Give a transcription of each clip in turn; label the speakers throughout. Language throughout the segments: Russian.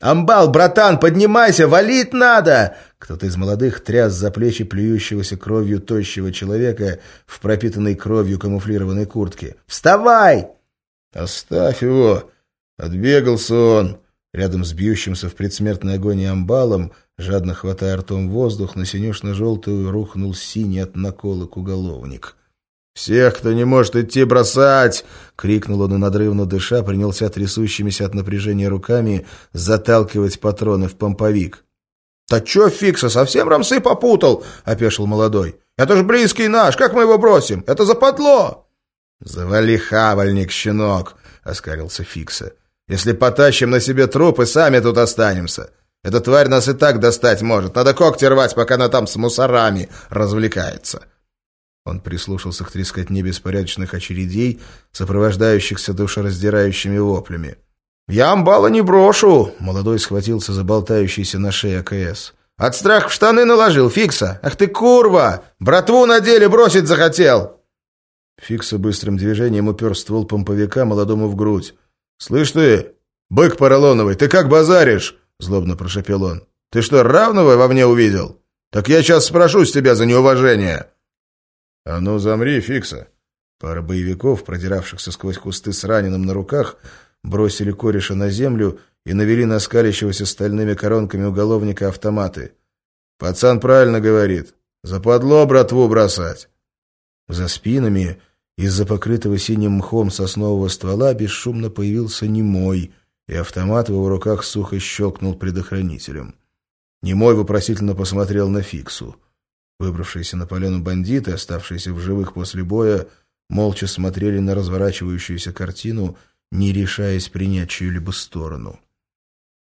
Speaker 1: «Амбал, братан, поднимайся, валить надо!» Кто-то из молодых тряс за плечи плюющегося кровью тощего человека в пропитанной кровью камуфлированной куртке. «Вставай!» «Оставь его!» Отбегался он. Рядом с бьющимся в предсмертной агонии амбалом, жадно хватая ртом воздух, на синюшно-желтую рухнул синий от наколок уголовник. «Всех, кто не может идти, бросать!» — крикнул он и, надрывно дыша, принялся трясущимися от напряжения руками заталкивать патроны в помповик. «Да чё, Фикса, совсем рамсы попутал?» — опешил молодой. «Это ж близкий наш, как мы его бросим? Это западло!» «Завали хавальник, щенок!» — оскарился Фикса. «Если потащим на себе труп и сами тут останемся. Эта тварь нас и так достать может. Надо когти рвать, пока она там с мусорами развлекается». Он прислушался к трескотне беспорядочных очередей, сопровождающихся душераздирающими воплями. «Я амбала не брошу!» — молодой схватился за болтающийся на шее АКС. «От страха в штаны наложил, Фикса! Ах ты курва! Братву на деле бросить захотел!» Фикса быстрым движением упер ствол помповика молодому в грудь. «Слышь ты, бык поролоновый, ты как базаришь?» — злобно прошепел он. «Ты что, равного во мне увидел? Так я сейчас спрошу с тебя за неуважение!» «А ну, замри, Фикса!» Пара боевиков, продиравшихся сквозь кусты с раненым на руках, бросили кореша на землю и навели на скалящегося стальными коронками уголовника автоматы. «Пацан правильно говорит. Западло братву бросать!» За спинами из-за покрытого синим мхом соснового ствола бесшумно появился немой, и автомат в его руках сухо щелкнул предохранителем. Немой вопросительно посмотрел на Фиксу. Выбравшиеся на поляну бандиты, оставшиеся в живых после боя, молча смотрели на разворачивающуюся картину, не решаясь принять чью-либо сторону.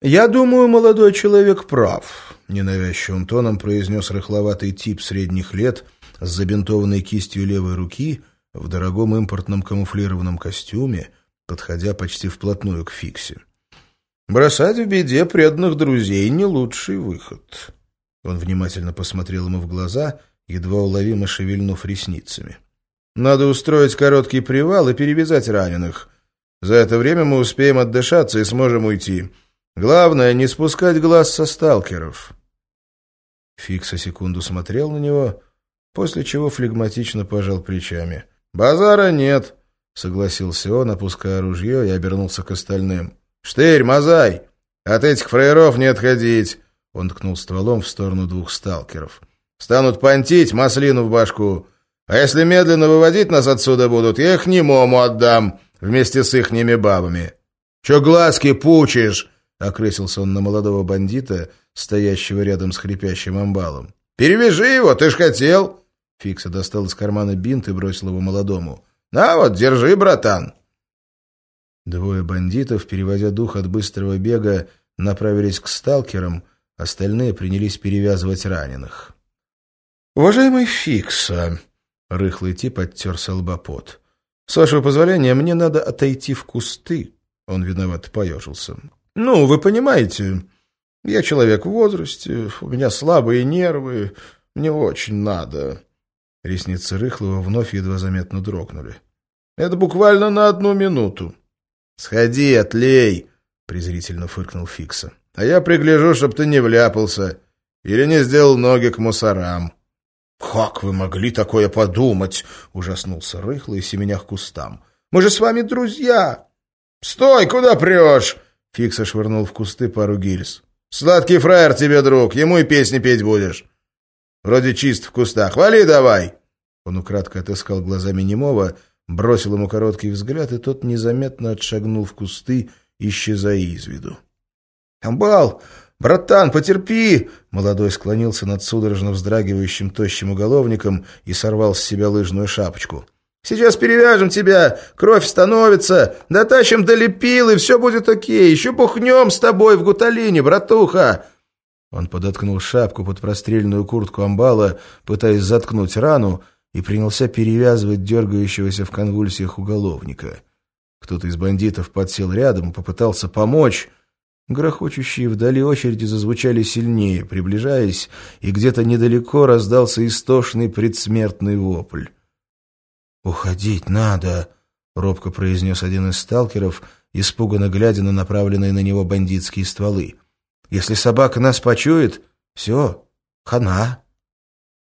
Speaker 1: «Я думаю, молодой человек прав», — ненавязчивым тоном произнес рыхловатый тип средних лет с забинтованной кистью левой руки в дорогом импортном камуфлированном костюме, подходя почти вплотную к Фиксе. «Бросать в беде преданных друзей — не лучший выход». Он внимательно посмотрел ему в глаза, едва уловимо шевельнув ресницами. «Надо устроить короткий привал и перевязать раненых. За это время мы успеем отдышаться и сможем уйти. Главное, не спускать глаз со сталкеров». Фикса секунду смотрел на него, после чего флегматично пожал плечами. «Базара нет», — согласился он, опуская ружье и обернулся к остальным. «Штырь, мозай! От этих фраеров не отходить!» Он ткнул стволом в сторону двух сталкеров. «Станут понтить маслину в башку. А если медленно выводить нас отсюда будут, я их немому отдам, вместе с ихними бабами. Че глазки пучишь?» — окрысился он на молодого бандита, стоящего рядом с хрипящим амбалом. «Перевяжи его, ты ж хотел!» Фикса достал из кармана бинт и бросил его молодому. «На вот, держи, братан!» Двое бандитов, переводя дух от быстрого бега, направились к сталкерам, Остальные принялись перевязывать раненых. «Уважаемый Фикса!» — рыхлый тип оттер лбопот. «С вашего позволения, мне надо отойти в кусты». Он виноват поежился. «Ну, вы понимаете, я человек в возрасте, у меня слабые нервы, мне очень надо». Ресницы Рыхлого вновь едва заметно дрогнули. «Это буквально на одну минуту». «Сходи, отлей!» — презрительно фыркнул Фикса. А я пригляжу, чтоб ты не вляпался или не сделал ноги к мусорам. — Как вы могли такое подумать? — ужаснулся рыхлый, семеня к кустам. — Мы же с вами друзья! — Стой, куда прешь? — Фикса швырнул в кусты пару гильз. — Сладкий фраер тебе, друг, ему и песни петь будешь. Вроде чист в кустах. Вали давай! Он украдко отыскал глазами немого, бросил ему короткий взгляд, и тот незаметно отшагнул в кусты, исчезая из виду. «Амбал! Братан, потерпи!» Молодой склонился над судорожно вздрагивающим тощим уголовником и сорвал с себя лыжную шапочку. «Сейчас перевяжем тебя, кровь становится, дотащим до лепил, и все будет окей. Еще пухнем с тобой в гуталине, братуха!» Он подоткнул шапку под прострельную куртку амбала, пытаясь заткнуть рану, и принялся перевязывать дергающегося в конвульсиях уголовника. Кто-то из бандитов подсел рядом и попытался помочь, Грохочущие вдали очереди зазвучали сильнее, приближаясь, и где-то недалеко раздался истошный предсмертный вопль. «Уходить надо!» — робко произнес один из сталкеров, испуганно глядя на направленные на него бандитские стволы. «Если собака нас почует, все, хана».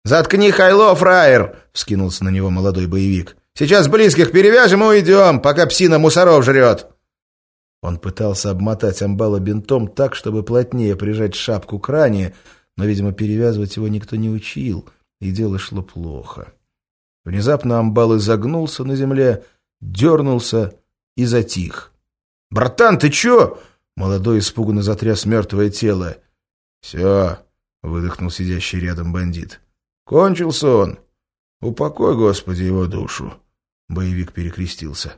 Speaker 2: «Заткни хайло, фраер!» — вскинулся на него молодой боевик. «Сейчас близких перевяжем и уйдем, пока псина мусоров жрет!»
Speaker 1: Он пытался обмотать амбала бинтом так, чтобы плотнее прижать шапку к ране, но, видимо, перевязывать его никто не учил, и дело шло плохо. Внезапно амбал изогнулся на земле, дернулся и затих. «Братан, ты чё?» Молодой испуганно затряс мертвое тело. «Все», — выдохнул сидящий рядом бандит. «Кончился он. Упокой, Господи, его душу». Боевик перекрестился.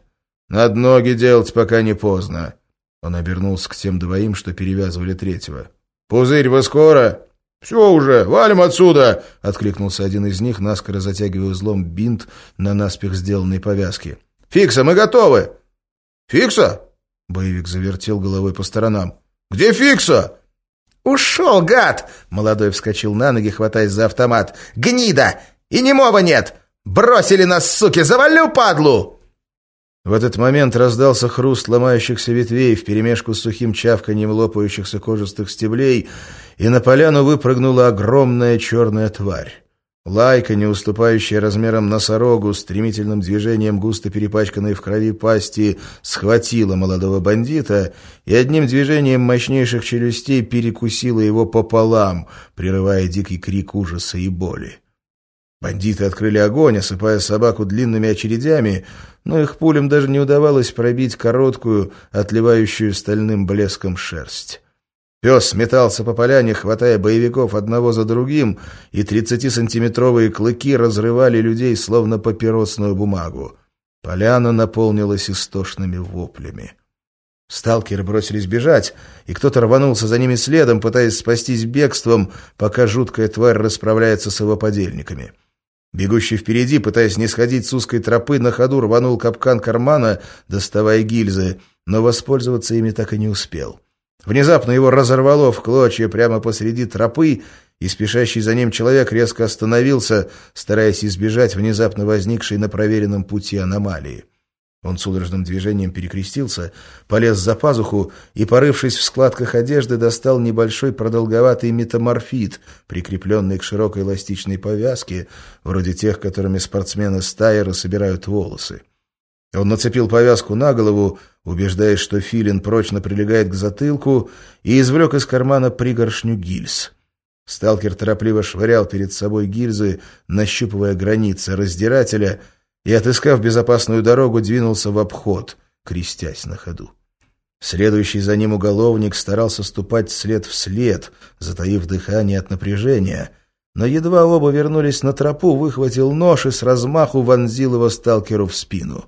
Speaker 1: «Над ноги делать, пока не поздно». Он обернулся к тем двоим, что перевязывали третьего. «Пузырь, вы скоро?» «Все уже, валим отсюда!» — откликнулся один из них, наскоро затягивая узлом бинт на наспех сделанной повязке. «Фикса, мы готовы!» «Фикса?» — боевик завертел головой по сторонам. «Где Фикса?»
Speaker 2: «Ушел, гад!» — молодой вскочил на ноги, хватаясь за автомат. «Гнида! И немого нет! Бросили нас, суки! Завалю, падлу!»
Speaker 1: В этот момент раздался хруст ломающихся ветвей вперемешку с сухим чавканьем лопающихся кожистых стеблей, и на поляну выпрыгнула огромная черная тварь. Лайка, не уступающая размером носорогу, стремительным движением густо перепачканной в крови пасти, схватила молодого бандита и одним движением мощнейших челюстей перекусила его пополам, прерывая дикий крик ужаса и боли. Бандиты открыли огонь, осыпая собаку длинными очередями, но их пулям даже не удавалось пробить короткую, отливающую стальным блеском шерсть. Пес метался по поляне, хватая боевиков одного за другим, и тридцатисантиметровые клыки разрывали людей, словно папиросную бумагу. Поляна наполнилась истошными воплями. Сталкеры бросились бежать, и кто-то рванулся за ними следом, пытаясь спастись бегством, пока жуткая тварь расправляется с его подельниками. Бегущий впереди, пытаясь не сходить с узкой тропы, на ходу рванул капкан кармана, доставая гильзы, но воспользоваться ими так и не успел. Внезапно его разорвало в клочья прямо посреди тропы, и спешащий за ним человек резко остановился, стараясь избежать внезапно возникшей на проверенном пути аномалии. Он судорожным движением перекрестился, полез за пазуху и, порывшись в складках одежды, достал небольшой продолговатый метаморфит, прикрепленный к широкой эластичной повязке, вроде тех, которыми спортсмены стайера собирают волосы. Он нацепил повязку на голову, убеждаясь, что филин прочно прилегает к затылку, и извлек из кармана пригоршню гильз. Сталкер торопливо швырял перед собой гильзы, нащупывая границы раздирателя — и, отыскав безопасную дорогу, двинулся в обход, крестясь на ходу. Следующий за ним уголовник старался ступать след в след, затаив дыхание от напряжения, но едва оба вернулись на тропу, выхватил нож и с размаху вонзил его сталкеру в спину.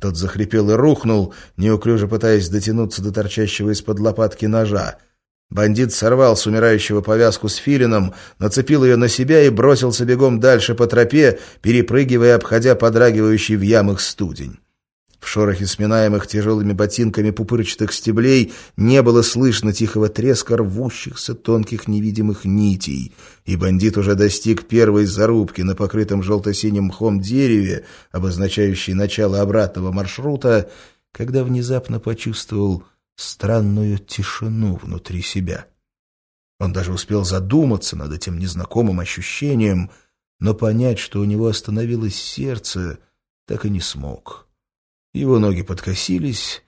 Speaker 1: Тот захрипел и рухнул, неуклюже пытаясь дотянуться до торчащего из-под лопатки ножа — Бандит сорвал с умирающего повязку с филином, нацепил ее на себя и бросился бегом дальше по тропе, перепрыгивая, обходя подрагивающий в ямах студень. В шорохе сминаемых тяжелыми ботинками пупырчатых стеблей не было слышно тихого треска рвущихся тонких невидимых нитей, и бандит уже достиг первой зарубки на покрытом желто-синим мхом дереве, обозначающей начало обратного маршрута, когда внезапно почувствовал странную тишину внутри себя. Он даже успел задуматься над этим незнакомым ощущением, но понять, что у него остановилось сердце, так и не смог. Его ноги подкосились,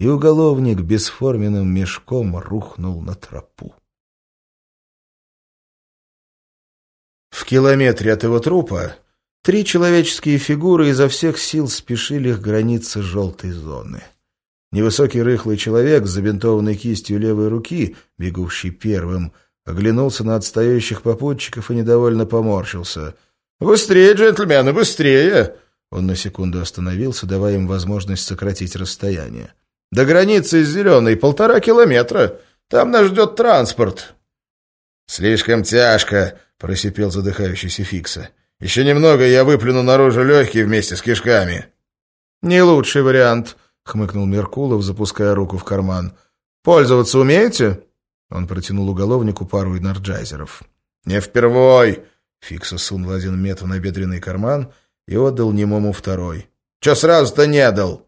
Speaker 1: и уголовник бесформенным мешком рухнул на тропу. В километре от его трупа три человеческие фигуры изо всех сил спешили к границе желтой зоны. Невысокий рыхлый человек с забинтованной кистью левой руки, бегущий первым, оглянулся на отстающих попутчиков и недовольно поморщился. «Быстрее, джентльмены, быстрее!» Он на секунду остановился, давая им возможность сократить расстояние. «До границы с Зеленой полтора километра. Там нас ждет транспорт». «Слишком тяжко», — просипел задыхающийся Фикса. «Еще немного, я выплюну наружу легкие вместе с кишками». «Не лучший вариант», хмыкнул Меркулов, запуская руку в карман. «Пользоваться умеете?» Он протянул уголовнику пару энерджайзеров. «Не впервой!» Фикса сунул один метр на бедренный карман и отдал немому второй.
Speaker 2: Че сразу-то не дал?»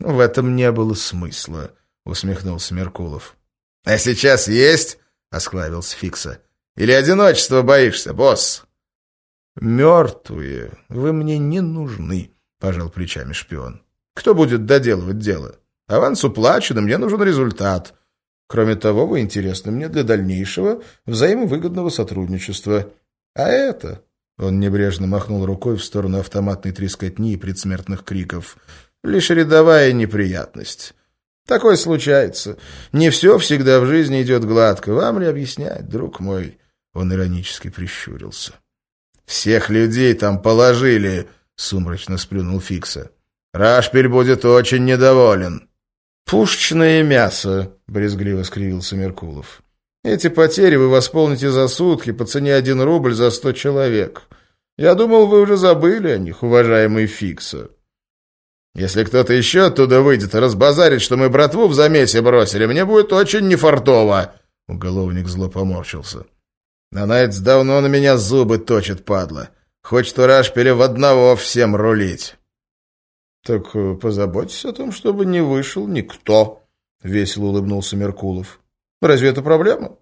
Speaker 1: «В этом не было смысла», — усмехнулся Меркулов.
Speaker 2: «А сейчас есть?» — осклавился Фикса. «Или одиночество боишься, босс?»
Speaker 1: «Мертвые, вы мне не нужны», — пожал плечами шпион. «Кто будет доделывать дело? Аванс уплачен, и мне нужен результат. Кроме того, вы интересны мне для дальнейшего взаимовыгодного сотрудничества. А это...» Он небрежно махнул рукой в сторону автоматной трескотни и предсмертных криков. «Лишь рядовая неприятность. Такое случается. Не все всегда в жизни идет гладко. Вам ли объяснять, друг мой?» Он иронически прищурился.
Speaker 2: «Всех людей там положили!» — сумрачно сплюнул Фикса. «Рашпиль будет очень недоволен».
Speaker 1: «Пушечное мясо», — брезгливо скривился Меркулов. «Эти потери вы восполните за сутки по цене один рубль за сто человек. Я думал, вы уже забыли о них, уважаемый Фикса».
Speaker 2: «Если кто-то еще оттуда выйдет и разбазарит, что мы братву в замесе бросили, мне будет очень нефартово!» Уголовник зло поморщился. «Нанайц давно на меня зубы точит, падла. Хочет у Рашпиля в одного всем рулить».
Speaker 1: «Так э, позаботьтесь о том, чтобы не вышел никто», — весело улыбнулся Меркулов. «Разве это проблема?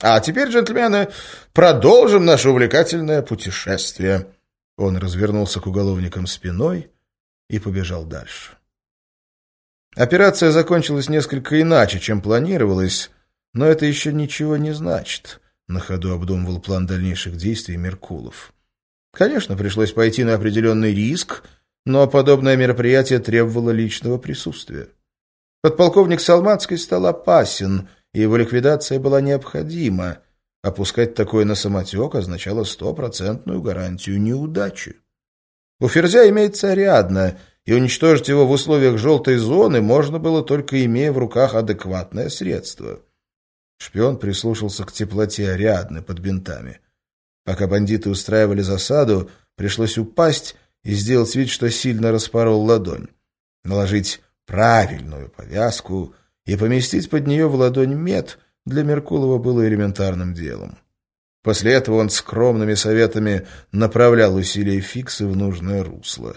Speaker 1: А теперь, джентльмены, продолжим наше увлекательное путешествие». Он развернулся к уголовникам спиной и побежал дальше. Операция закончилась несколько иначе, чем планировалось, но это еще ничего не значит, на ходу обдумывал план дальнейших действий Меркулов. Конечно, пришлось пойти на определенный риск — но подобное мероприятие требовало личного присутствия. Подполковник Салматский стал опасен, и его ликвидация была необходима. Опускать такое на самотек означало стопроцентную гарантию неудачи. У Ферзя имеется Ариадна, и уничтожить его в условиях желтой зоны можно было только имея в руках адекватное средство. Шпион прислушался к теплоте Ариадны под бинтами. Пока бандиты устраивали засаду, пришлось упасть и сделать вид, что сильно распорол ладонь. Наложить правильную повязку и поместить под нее в ладонь мед для Меркулова было элементарным делом. После этого он скромными советами направлял усилия Фиксы в нужное русло.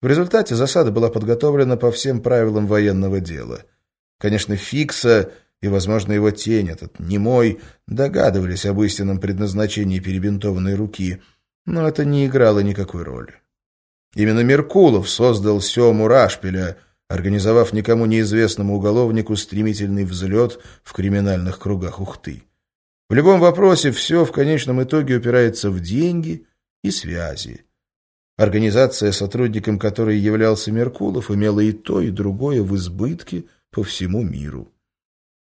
Speaker 1: В результате засада была подготовлена по всем правилам военного дела. Конечно, Фикса и, возможно, его тень, этот немой, догадывались об истинном предназначении перебинтованной руки, но это не играло никакой роли. Именно Меркулов создал Сему Рашпиля, организовав никому неизвестному уголовнику стремительный взлет в криминальных кругах Ухты. В любом вопросе все в конечном итоге упирается в деньги и связи. Организация, сотрудником которой являлся Меркулов, имела и то, и другое в избытке по всему миру.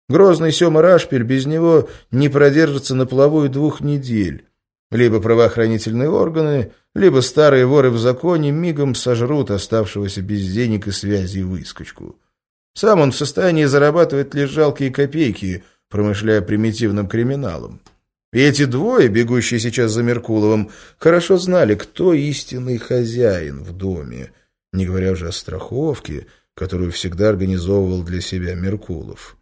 Speaker 1: Грозный Сема Рашпиль без него не продержится на плаву и двух недель. Либо правоохранительные органы, либо старые воры в законе мигом сожрут оставшегося без денег и связи выскочку. Сам он в состоянии зарабатывать лишь жалкие копейки, промышляя примитивным криминалом. И эти двое, бегущие сейчас за Меркуловым, хорошо знали, кто истинный хозяин в доме, не говоря уже о страховке, которую всегда организовывал для себя Меркулов.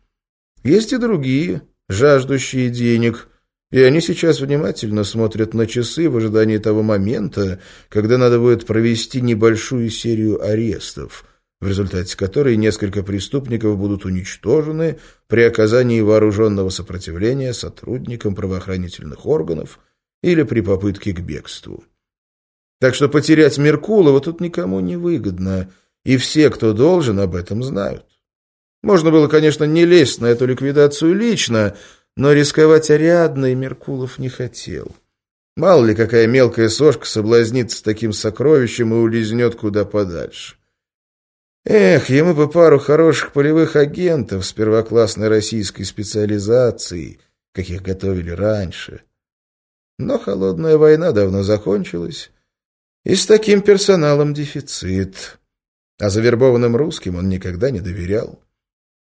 Speaker 1: Есть и другие, жаждущие денег – и они сейчас внимательно смотрят на часы в ожидании того момента, когда надо будет провести небольшую серию арестов, в результате которой несколько преступников будут уничтожены при оказании вооруженного сопротивления сотрудникам правоохранительных органов или при попытке к бегству. Так что потерять Меркулова тут никому не выгодно, и все, кто должен, об этом знают. Можно было, конечно, не лезть на эту ликвидацию лично, но рисковать Ариадной Меркулов не хотел. Мало ли, какая мелкая сошка соблазнится таким сокровищем и улизнет куда подальше. Эх, ему бы пару хороших полевых агентов с первоклассной российской специализацией, каких готовили раньше. Но холодная война давно закончилась, и с таким персоналом дефицит. А завербованным русским он никогда не доверял.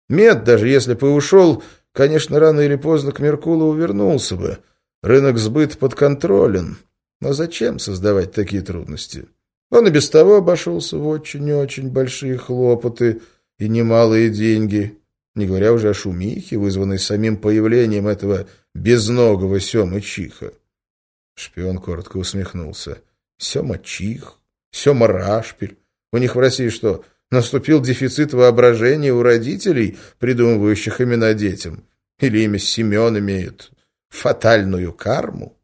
Speaker 1: Мед, даже если бы ушел, Конечно, рано или поздно к Меркулову вернулся бы. Рынок сбыт подконтролен. Но зачем создавать такие трудности? Он и без того обошелся в очень и очень большие хлопоты и немалые деньги, не говоря уже о шумихе, вызванной самим появлением этого безногого Сема Чиха. Шпион коротко усмехнулся. Сема Чих, Сема Рашпиль.
Speaker 2: У них в России что, наступил дефицит воображения у родителей, придумывающих имена детям? Или имя Семен имеет фатальную карму?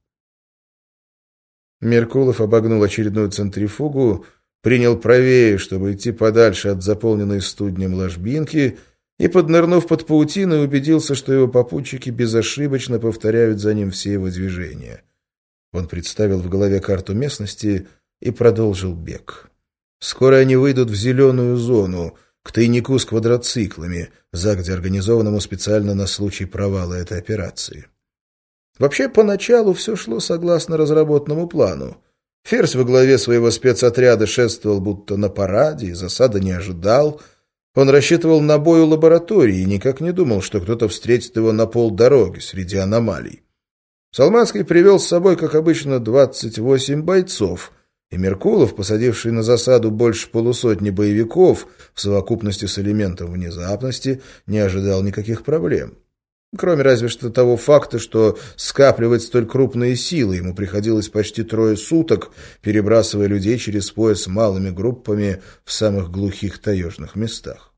Speaker 2: Меркулов обогнул очередную центрифугу, принял правее, чтобы идти подальше от заполненной студнем ложбинки, и, поднырнув под паутину, убедился, что его попутчики безошибочно повторяют за ним все его движения. Он представил в голове карту местности и продолжил бег. Скоро они выйдут в зеленую зону, к тайнику с квадроциклами, загде организованному специально на случай провала этой операции. Вообще, поначалу все шло согласно разработанному плану. Ферзь во главе своего спецотряда шествовал будто на параде и засада не ожидал. Он рассчитывал на бой у лаборатории и никак не думал, что кто-то встретит его на полдороги среди аномалий. Салманский привел с собой, как обычно, 28 бойцов, и Меркулов, посадивший на засаду больше полусотни боевиков, в совокупности с элементом внезапности, не ожидал никаких проблем. Кроме разве что того факта, что скапливать столь крупные силы ему приходилось почти трое суток, перебрасывая людей через пояс малыми группами в самых глухих таежных местах.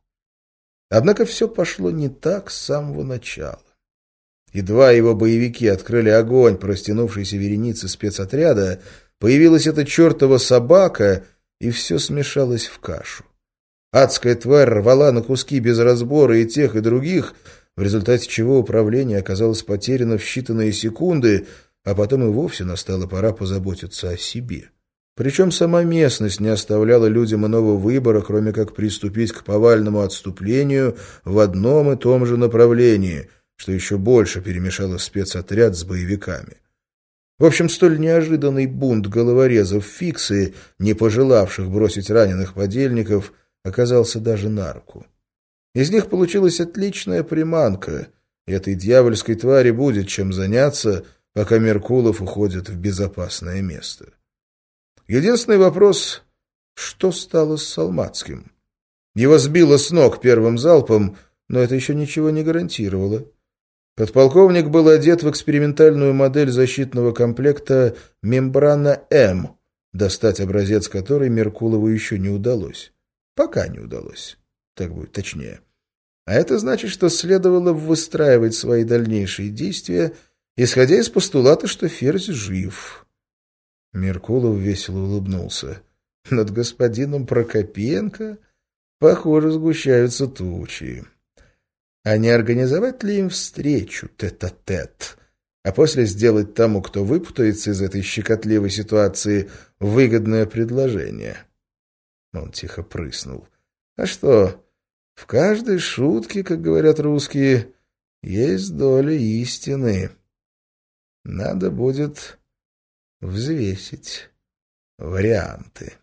Speaker 2: Однако все пошло не так с самого начала. Едва его боевики открыли огонь по растянувшейся веренице спецотряда, появилась эта чертова собака, и все смешалось в кашу. Адская тварь рвала на куски без разбора и тех, и других, в результате чего управление оказалось потеряно в считанные секунды, а потом и вовсе настала пора позаботиться о себе. Причем сама местность не оставляла людям иного выбора, кроме как приступить к повальному отступлению в одном и том же направлении, что еще больше перемешало спецотряд с боевиками. В общем, столь неожиданный бунт головорезов фиксы, не пожелавших бросить раненых подельников, оказался даже на руку. Из них получилась отличная приманка, и этой дьявольской твари будет чем заняться, пока Меркулов уходит в безопасное место. Единственный вопрос — что стало с Салматским? Его сбило с ног первым залпом, но это еще ничего не гарантировало. Подполковник был одет в экспериментальную модель защитного комплекта «Мембрана М», достать образец которой Меркулову еще не удалось. Пока не удалось. Так будет точнее. А это значит, что следовало выстраивать свои дальнейшие действия, исходя из постулата, что Ферзь жив. Меркулов весело улыбнулся. Над господином Прокопенко, похоже, сгущаются тучи. А не организовать ли им встречу тет-а-тет, -тет, а после сделать тому, кто выпутается из этой щекотливой ситуации, выгодное предложение? Он тихо прыснул. А что, в каждой шутке, как говорят русские, есть доля истины. Надо будет взвесить варианты.